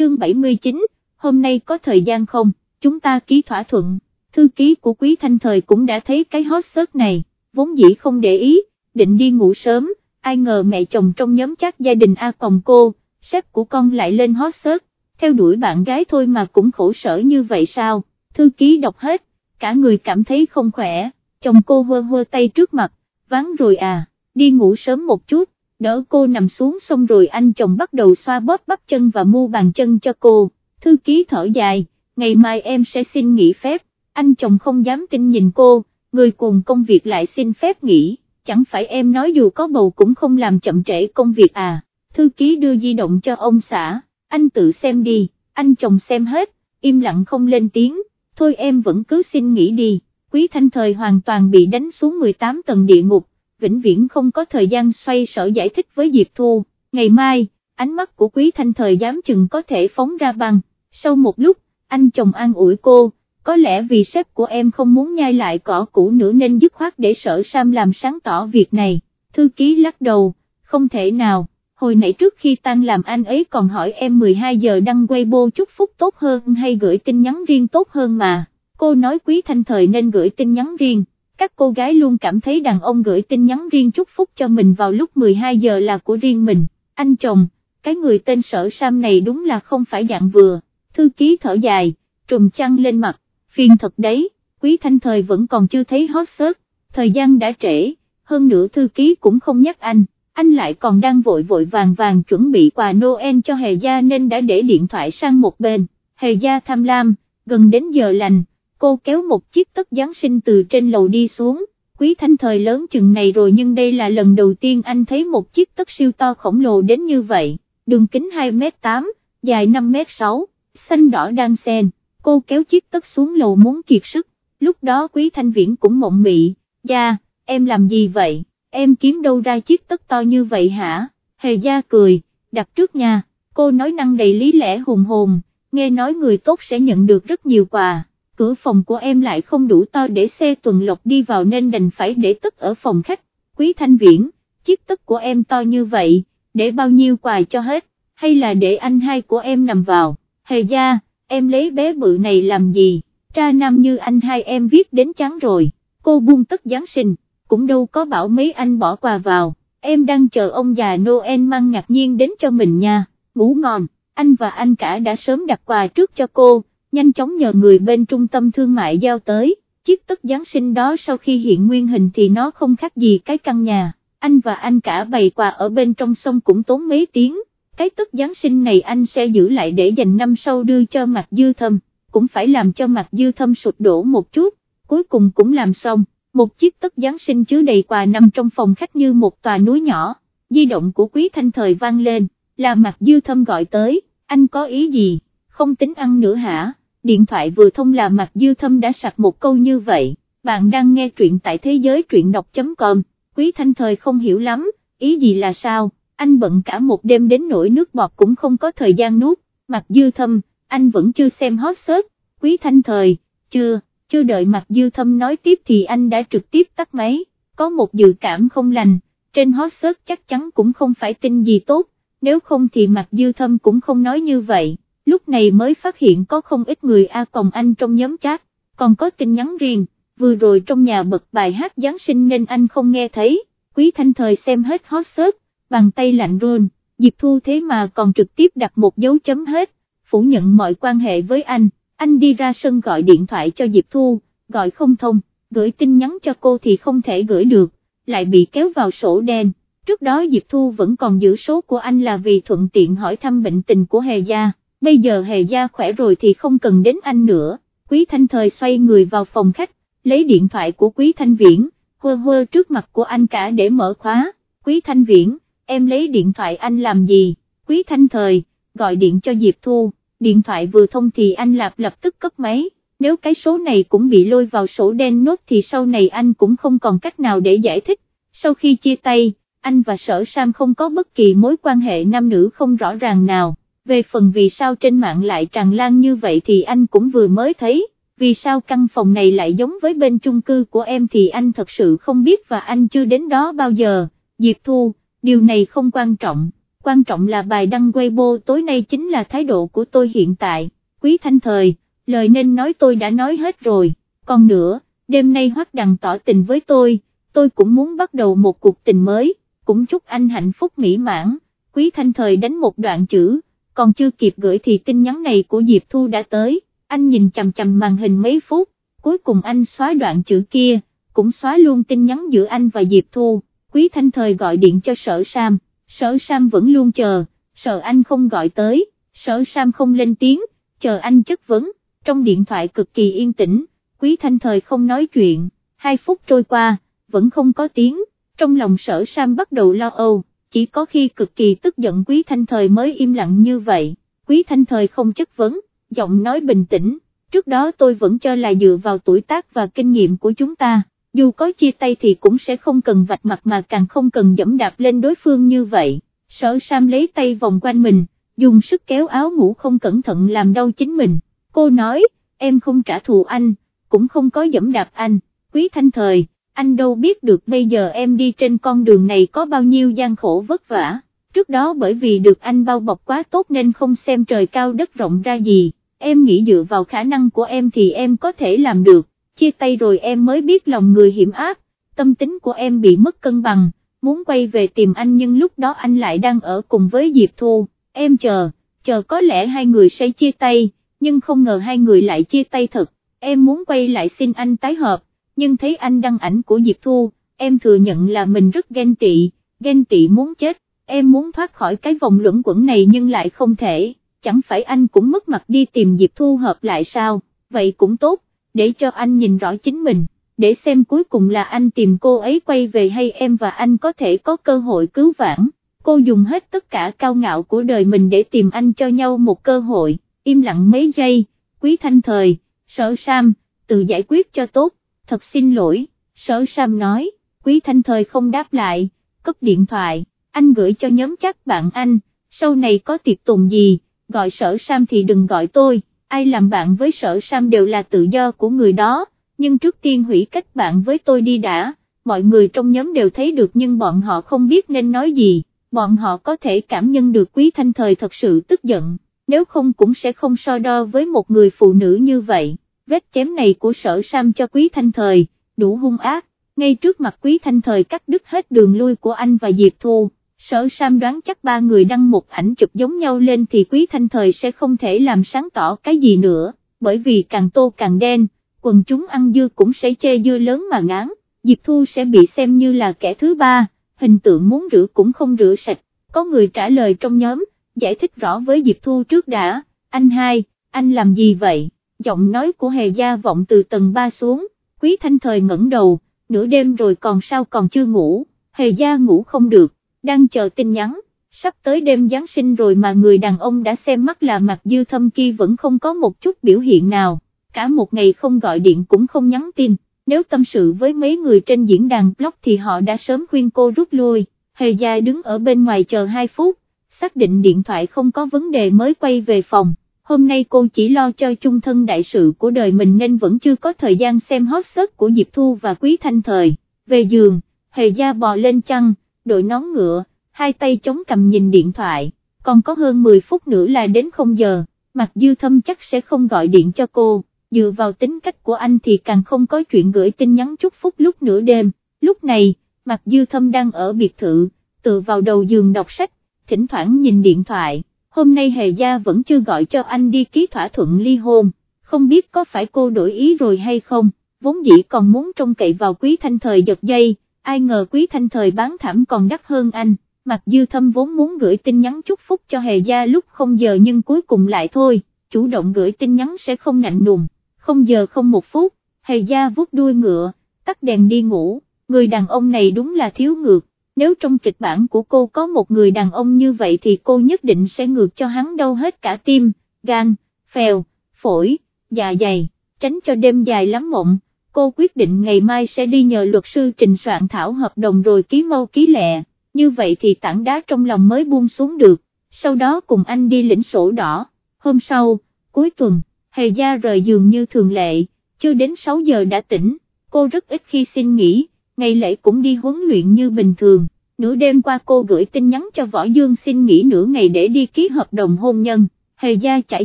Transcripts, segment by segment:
chương 79, hôm nay có thời gian không, chúng ta ký thỏa thuận, thư ký của Quý Thanh Thời cũng đã thấy cái hot search này, vốn dĩ không để ý, định đi ngủ sớm, ai ngờ mẹ chồng trong nhóm chắc gia đình A Còng cô, sếp của con lại lên hot search, theo đuổi bạn gái thôi mà cũng khổ sở như vậy sao, thư ký đọc hết, cả người cảm thấy không khỏe, chồng cô vơ vơ tay trước mặt, ván rồi à, đi ngủ sớm một chút, đỡ cô nằm xuống xong rồi anh chồng bắt đầu xoa bóp bắp chân và mu bàn chân cho cô, thư ký thở dài, ngày mai em sẽ xin nghỉ phép, anh chồng không dám tin nhìn cô, người cùng công việc lại xin phép nghỉ, chẳng phải em nói dù có bầu cũng không làm chậm trễ công việc à, thư ký đưa di động cho ông xã, anh tự xem đi, anh chồng xem hết, im lặng không lên tiếng, thôi em vẫn cứ xin nghỉ đi, quý thanh thời hoàn toàn bị đánh xuống 18 tầng địa ngục, vĩnh viễn không có thời gian xoay sở giải thích với Diệp Thu, ngày mai, ánh mắt của quý thanh thời dám chừng có thể phóng ra bằng. sau một lúc, anh chồng an ủi cô, có lẽ vì sếp của em không muốn nhai lại cỏ cũ nữa nên dứt khoát để sở Sam làm sáng tỏ việc này, thư ký lắc đầu, không thể nào, hồi nãy trước khi tan làm anh ấy còn hỏi em 12 giờ đăng Weibo chúc phúc tốt hơn hay gửi tin nhắn riêng tốt hơn mà, cô nói quý thanh thời nên gửi tin nhắn riêng, các cô gái luôn cảm thấy đàn ông gửi tin nhắn riêng chúc phúc cho mình vào lúc 12 giờ là của riêng mình, anh chồng, cái người tên sở Sam này đúng là không phải dạng vừa, thư ký thở dài, trùm chăn lên mặt. Phiền thật đấy, quý thanh thời vẫn còn chưa thấy hot search, thời gian đã trễ, hơn nữa thư ký cũng không nhắc anh, anh lại còn đang vội vội vàng vàng chuẩn bị quà Noel cho Hề Gia nên đã để điện thoại sang một bên, Hề Gia tham lam, gần đến giờ lành, cô kéo một chiếc tất Giáng sinh từ trên lầu đi xuống, quý thanh thời lớn chừng này rồi nhưng đây là lần đầu tiên anh thấy một chiếc tất siêu to khổng lồ đến như vậy, đường kính 2m8, dài 5m6, xanh đỏ đang xen. Cô kéo chiếc tất xuống lầu muốn kiệt sức, lúc đó quý thanh viễn cũng mộng mị, gia, em làm gì vậy, em kiếm đâu ra chiếc tất to như vậy hả, hề gia cười, đặt trước nha, cô nói năng đầy lý lẽ hùng hồn, nghe nói người tốt sẽ nhận được rất nhiều quà, cửa phòng của em lại không đủ to để xe tuần lộc đi vào nên đành phải để tất ở phòng khách, quý thanh viễn, chiếc tất của em to như vậy, để bao nhiêu quà cho hết, hay là để anh hai của em nằm vào, hề gia, em lấy bé bự này làm gì, tra nam như anh hai em viết đến chán rồi, cô buông tất Giáng sinh, cũng đâu có bảo mấy anh bỏ quà vào, em đang chờ ông già Noel mang ngạc nhiên đến cho mình nha, ngủ ngon, anh và anh cả đã sớm đặt quà trước cho cô, nhanh chóng nhờ người bên trung tâm thương mại giao tới, chiếc tất Giáng sinh đó sau khi hiện nguyên hình thì nó không khác gì cái căn nhà, anh và anh cả bày quà ở bên trong sông cũng tốn mấy tiếng cái tất Giáng sinh này anh sẽ giữ lại để dành năm sau đưa cho mặt dư thâm, cũng phải làm cho mặt dư thâm sụt đổ một chút, cuối cùng cũng làm xong, một chiếc tất Giáng sinh chứa đầy quà nằm trong phòng khách như một tòa núi nhỏ, di động của quý thanh thời vang lên, là mặt dư thâm gọi tới, anh có ý gì, không tính ăn nữa hả, điện thoại vừa thông là mặt dư thâm đã sạc một câu như vậy, bạn đang nghe truyện tại thế giới truyện đọc.com, quý thanh thời không hiểu lắm, ý gì là sao? anh bận cả một đêm đến nỗi nước bọt cũng không có thời gian nuốt, mặt dư thâm, anh vẫn chưa xem hot search, quý thanh thời, chưa, chưa đợi mặt dư thâm nói tiếp thì anh đã trực tiếp tắt máy, có một dự cảm không lành, trên hot search chắc chắn cũng không phải tin gì tốt, nếu không thì mặt dư thâm cũng không nói như vậy, lúc này mới phát hiện có không ít người A còng anh trong nhóm chat, còn có tin nhắn riêng, vừa rồi trong nhà bật bài hát Giáng sinh nên anh không nghe thấy, quý thanh thời xem hết hot search, bàn tay lạnh run, Diệp Thu thế mà còn trực tiếp đặt một dấu chấm hết, phủ nhận mọi quan hệ với anh, anh đi ra sân gọi điện thoại cho Diệp Thu, gọi không thông, gửi tin nhắn cho cô thì không thể gửi được, lại bị kéo vào sổ đen, trước đó Diệp Thu vẫn còn giữ số của anh là vì thuận tiện hỏi thăm bệnh tình của Hề Gia, bây giờ Hề Gia khỏe rồi thì không cần đến anh nữa, Quý Thanh Thời xoay người vào phòng khách, lấy điện thoại của Quý Thanh Viễn, hơ hơ trước mặt của anh cả để mở khóa, Quý Thanh Viễn, em lấy điện thoại anh làm gì, quý thanh thời, gọi điện cho Diệp Thu, điện thoại vừa thông thì anh Lạp lập tức cấp máy, nếu cái số này cũng bị lôi vào sổ đen nốt thì sau này anh cũng không còn cách nào để giải thích, sau khi chia tay, anh và sở Sam không có bất kỳ mối quan hệ nam nữ không rõ ràng nào, về phần vì sao trên mạng lại tràn lan như vậy thì anh cũng vừa mới thấy, vì sao căn phòng này lại giống với bên chung cư của em thì anh thật sự không biết và anh chưa đến đó bao giờ, Diệp Thu điều này không quan trọng, quan trọng là bài đăng Weibo tối nay chính là thái độ của tôi hiện tại, quý thanh thời, lời nên nói tôi đã nói hết rồi, còn nữa, đêm nay hoắc đằng tỏ tình với tôi, tôi cũng muốn bắt đầu một cuộc tình mới, cũng chúc anh hạnh phúc mỹ mãn, quý thanh thời đánh một đoạn chữ, còn chưa kịp gửi thì tin nhắn này của Diệp Thu đã tới, anh nhìn chầm chầm màn hình mấy phút, cuối cùng anh xóa đoạn chữ kia, cũng xóa luôn tin nhắn giữa anh và Diệp Thu, quý thanh thời gọi điện cho sở Sam, sở Sam vẫn luôn chờ, sợ anh không gọi tới, sở Sam không lên tiếng, chờ anh chất vấn, trong điện thoại cực kỳ yên tĩnh, quý thanh thời không nói chuyện, hai phút trôi qua, vẫn không có tiếng, trong lòng sở Sam bắt đầu lo âu, chỉ có khi cực kỳ tức giận quý thanh thời mới im lặng như vậy, quý thanh thời không chất vấn, giọng nói bình tĩnh, trước đó tôi vẫn cho là dựa vào tuổi tác và kinh nghiệm của chúng ta, dù có chia tay thì cũng sẽ không cần vạch mặt mà càng không cần dẫm đạp lên đối phương như vậy, sở Sam lấy tay vòng quanh mình, dùng sức kéo áo ngủ không cẩn thận làm đau chính mình, cô nói, em không trả thù anh, cũng không có dẫm đạp anh, quý thanh thời, anh đâu biết được bây giờ em đi trên con đường này có bao nhiêu gian khổ vất vả, trước đó bởi vì được anh bao bọc quá tốt nên không xem trời cao đất rộng ra gì, em nghĩ dựa vào khả năng của em thì em có thể làm được, chia tay rồi em mới biết lòng người hiểm ác, tâm tính của em bị mất cân bằng, muốn quay về tìm anh nhưng lúc đó anh lại đang ở cùng với Diệp Thu, em chờ, chờ có lẽ hai người sẽ chia tay, nhưng không ngờ hai người lại chia tay thật, em muốn quay lại xin anh tái hợp nhưng thấy anh đăng ảnh của Diệp Thu, em thừa nhận là mình rất ghen tị, ghen tị muốn chết, em muốn thoát khỏi cái vòng luẩn quẩn này nhưng lại không thể, chẳng phải anh cũng mất mặt đi tìm Diệp Thu hợp lại sao, vậy cũng tốt, để cho anh nhìn rõ chính mình, để xem cuối cùng là anh tìm cô ấy quay về hay em và anh có thể có cơ hội cứu vãn. Cô dùng hết tất cả cao ngạo của đời mình để tìm anh cho nhau một cơ hội, im lặng mấy giây, quý thanh thời, sợ Sam, tự giải quyết cho tốt, thật xin lỗi, sở Sam nói, quý thanh thời không đáp lại, cấp điện thoại, anh gửi cho nhóm chắc bạn anh, sau này có tiệc tùng gì, gọi sở Sam thì đừng gọi tôi, ai làm bạn với sở Sam đều là tự do của người đó, nhưng trước tiên hủy cách bạn với tôi đi đã, mọi người trong nhóm đều thấy được nhưng bọn họ không biết nên nói gì, bọn họ có thể cảm nhận được quý thanh thời thật sự tức giận, nếu không cũng sẽ không so đo với một người phụ nữ như vậy vết chém này của sở Sam cho quý thanh thời, đủ hung ác, ngay trước mặt quý thanh thời cắt đứt hết đường lui của anh và Diệp Thu. Sở Sam đoán chắc ba người đăng một ảnh chụp giống nhau lên thì quý thanh thời sẽ không thể làm sáng tỏ cái gì nữa, bởi vì càng tô càng đen, quần chúng ăn dưa cũng sẽ chê dưa lớn mà ngán, Diệp Thu sẽ bị xem như là kẻ thứ ba, hình tượng muốn rửa cũng không rửa sạch, có người trả lời trong nhóm, giải thích rõ với Diệp Thu trước đã, anh hai, anh làm gì vậy? Giọng nói của hề gia vọng từ tầng 3 xuống, quý thanh thời ngẩng đầu, nửa đêm rồi còn sao còn chưa ngủ, hề gia ngủ không được, đang chờ tin nhắn, sắp tới đêm Giáng sinh rồi mà người đàn ông đã xem mắt là mặt dư thâm kia vẫn không có một chút biểu hiện nào, cả một ngày không gọi điện cũng không nhắn tin, nếu tâm sự với mấy người trên diễn đàn blog thì họ đã sớm khuyên cô rút lui, hề gia đứng ở bên ngoài chờ 2 phút, xác định điện thoại không có vấn đề mới quay về phòng hôm nay cô chỉ lo cho chung thân đại sự của đời mình nên vẫn chưa có thời gian xem hot search của Diệp Thu và Quý Thanh Thời, về giường, hề gia bò lên chăn, đội nón ngựa, hai tay chống cầm nhìn điện thoại, còn có hơn 10 phút nữa là đến không giờ, Mặc dư thâm chắc sẽ không gọi điện cho cô, dựa vào tính cách của anh thì càng không có chuyện gửi tin nhắn chúc phúc lúc nửa đêm, lúc này, Mặc dư thâm đang ở biệt thự, tựa vào đầu giường đọc sách, thỉnh thoảng nhìn điện thoại hôm nay Hề Gia vẫn chưa gọi cho anh đi ký thỏa thuận ly hôn, không biết có phải cô đổi ý rồi hay không, vốn dĩ còn muốn trông cậy vào quý thanh thời giật dây, ai ngờ quý thanh thời bán thảm còn đắt hơn anh, mặc dư thâm vốn muốn gửi tin nhắn chúc phúc cho Hề Gia lúc không giờ nhưng cuối cùng lại thôi, chủ động gửi tin nhắn sẽ không nạnh nùng, không giờ không một phút, Hề Gia vuốt đuôi ngựa, tắt đèn đi ngủ, người đàn ông này đúng là thiếu ngược nếu trong kịch bản của cô có một người đàn ông như vậy thì cô nhất định sẽ ngược cho hắn đau hết cả tim, gan, phèo, phổi, dạ dày, tránh cho đêm dài lắm mộng. Cô quyết định ngày mai sẽ đi nhờ luật sư trình soạn thảo hợp đồng rồi ký mau ký lẹ, như vậy thì tảng đá trong lòng mới buông xuống được, sau đó cùng anh đi lĩnh sổ đỏ. Hôm sau, cuối tuần, Hề Gia rời giường như thường lệ, chưa đến 6 giờ đã tỉnh, cô rất ít khi xin nghỉ ngày lễ cũng đi huấn luyện như bình thường, nửa đêm qua cô gửi tin nhắn cho Võ Dương xin nghỉ nửa ngày để đi ký hợp đồng hôn nhân, hề gia chạy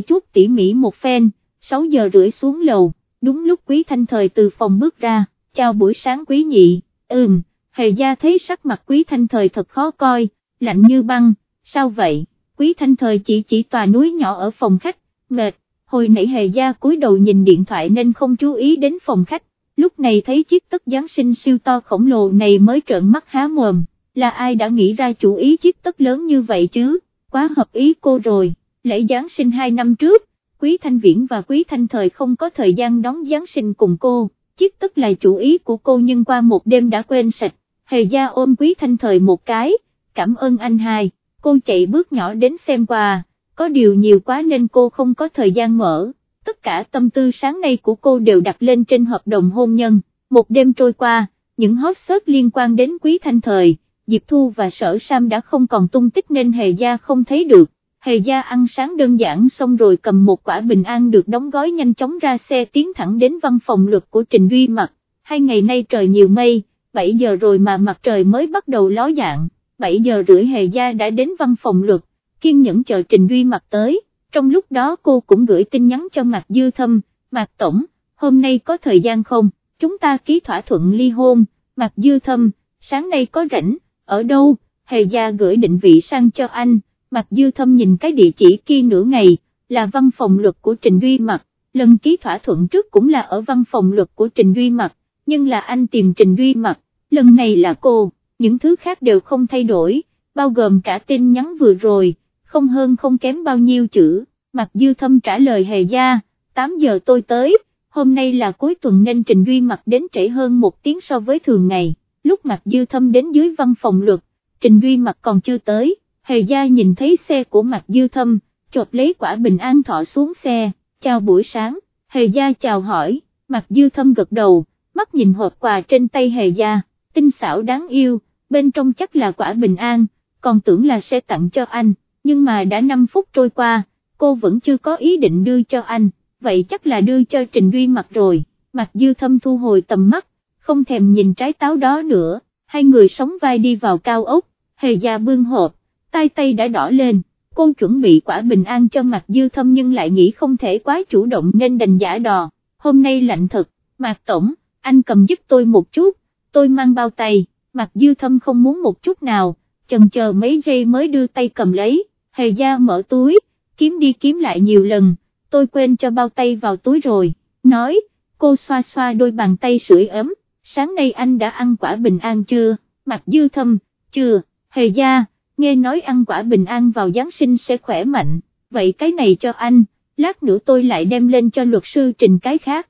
chút tỉ mỉ một phen, 6 giờ rưỡi xuống lầu, đúng lúc Quý Thanh Thời từ phòng bước ra, chào buổi sáng Quý Nhị, ừm, hề gia thấy sắc mặt Quý Thanh Thời thật khó coi, lạnh như băng, sao vậy, Quý Thanh Thời chỉ chỉ tòa núi nhỏ ở phòng khách, mệt, hồi nãy hề gia cúi đầu nhìn điện thoại nên không chú ý đến phòng khách, lúc này thấy chiếc tất Giáng sinh siêu to khổng lồ này mới trợn mắt há mồm, là ai đã nghĩ ra chủ ý chiếc tất lớn như vậy chứ, quá hợp ý cô rồi, lễ Giáng sinh hai năm trước, Quý Thanh Viễn và Quý Thanh Thời không có thời gian đón Giáng sinh cùng cô, chiếc tất là chủ ý của cô nhưng qua một đêm đã quên sạch, hề gia ôm Quý Thanh Thời một cái, cảm ơn anh hai, cô chạy bước nhỏ đến xem quà, có điều nhiều quá nên cô không có thời gian mở, tất cả tâm tư sáng nay của cô đều đặt lên trên hợp đồng hôn nhân, một đêm trôi qua, những hot search liên quan đến Quý Thanh Thời, Diệp Thu và Sở Sam đã không còn tung tích nên Hề Gia không thấy được. Hề gia ăn sáng đơn giản xong rồi cầm một quả bình an được đóng gói nhanh chóng ra xe tiến thẳng đến văn phòng luật của Trình Duy Mặc, hai ngày nay trời nhiều mây, 7 giờ rồi mà mặt trời mới bắt đầu ló dạng, 7 giờ rưỡi Hề gia đã đến văn phòng luật, kiên nhẫn chờ Trình Duy Mặc tới, trong lúc đó cô cũng gửi tin nhắn cho Mạc Dư Thâm, Mạc Tổng, hôm nay có thời gian không, chúng ta ký thỏa thuận ly hôn, Mạc Dư Thâm, sáng nay có rảnh, ở đâu, Hề gia gửi định vị sang cho anh. Mạc Dư Thâm nhìn cái địa chỉ kia nửa ngày, là văn phòng luật của Trình Duy Mặc, lần ký thỏa thuận trước cũng là ở văn phòng luật của Trình Duy Mặc, nhưng là anh tìm Trình Duy Mặc, lần này là cô, những thứ khác đều không thay đổi, bao gồm cả tin nhắn vừa rồi, không hơn không kém bao nhiêu chữ, Mạc Dư Thâm trả lời hề gia, 8 giờ tôi tới, hôm nay là cuối tuần nên Trình Duy Mặc đến trễ hơn một tiếng so với thường ngày, lúc Mạc Dư Thâm đến dưới văn phòng luật, Trình Duy Mặc còn chưa tới hề gia nhìn thấy xe của Mạc dư thâm, chộp lấy quả bình an thọ xuống xe, chào buổi sáng, hề gia chào hỏi, Mạc dư thâm gật đầu, mắt nhìn hộp quà trên tay hề gia, tinh xảo đáng yêu, bên trong chắc là quả bình an, còn tưởng là sẽ tặng cho anh, nhưng mà đã 5 phút trôi qua, cô vẫn chưa có ý định đưa cho anh, vậy chắc là đưa cho Trình Duy mặt rồi, mặt dư thâm thu hồi tầm mắt, không thèm nhìn trái táo đó nữa, hai người sống vai đi vào cao ốc, hề gia bưng hộp, tay tay đã đỏ lên, cô chuẩn bị quả bình an cho mặt dư thâm nhưng lại nghĩ không thể quá chủ động nên đành giả đò, hôm nay lạnh thật, mặt Tổng, anh cầm giúp tôi một chút, tôi mang bao tay, mặt dư thâm không muốn một chút nào, chần chờ mấy giây mới đưa tay cầm lấy, hề gia mở túi, kiếm đi kiếm lại nhiều lần, tôi quên cho bao tay vào túi rồi, nói, cô xoa xoa đôi bàn tay sưởi ấm, sáng nay anh đã ăn quả bình an chưa, mặt dư thâm, chưa, hề gia, nghe nói ăn quả bình an vào Giáng sinh sẽ khỏe mạnh, vậy cái này cho anh, lát nữa tôi lại đem lên cho luật sư trình cái khác.